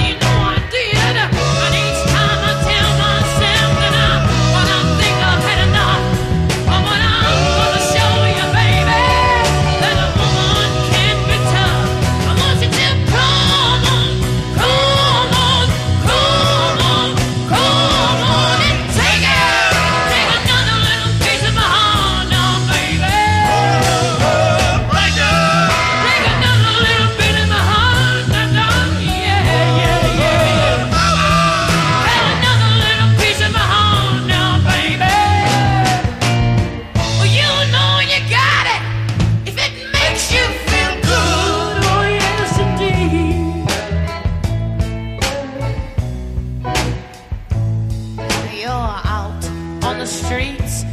you know streets